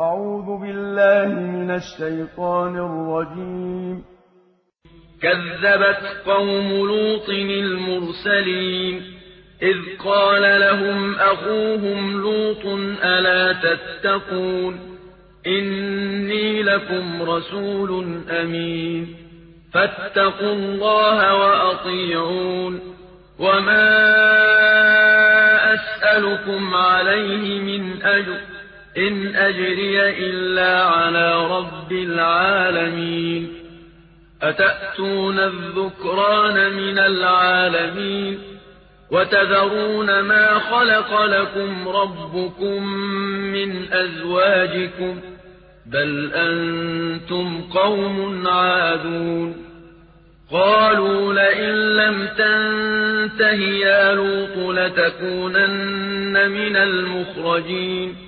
أعوذ بالله من الشيطان الرجيم. كذبت قوم لوط المرسلين إذ قال لهم أخوهم لوط ألا تتقون؟ إني لكم رسول أمين. فاتقوا الله وأطيعون. وما أسألكم عليه من أجر. إن أجري إلا على رب العالمين. أتأتون الذكران من العالمين؟ وتذرون ما خلق لكم ربكم من أزواجكم؟ بل أنتم قوم عادون. قالوا لئن لم تنته يا لوط لتكونن من المخرجين.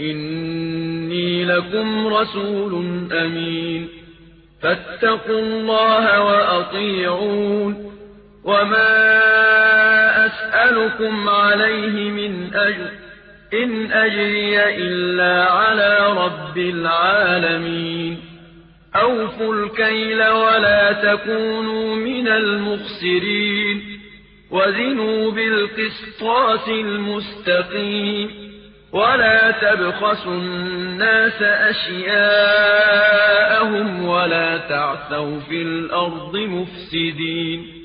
إِنِّي لَكُمْ رَسُولٌ أَمِينٌ. فَاتَّقُوا اللَّهَ وَأَطِيعُونِ. وَمَا أَسْأَلُكُمْ عَلَيْهِ مِنْ أَجْرٍ. إِنْ أَجْرِيَ إِلَّا عَلَى رَبِّ الْعَالَمِينَ. أَوْفُوا الْكَيْلَ وَلَا تَكُونُوا مِنَ الْمُخْسِرِينَ. وَزِنُوا بِالْقِسْطَاسِ الْمُسْتَقِيمِ. ولا تبخسوا الناس أشياءهم ولا تعثوا في الأرض مفسدين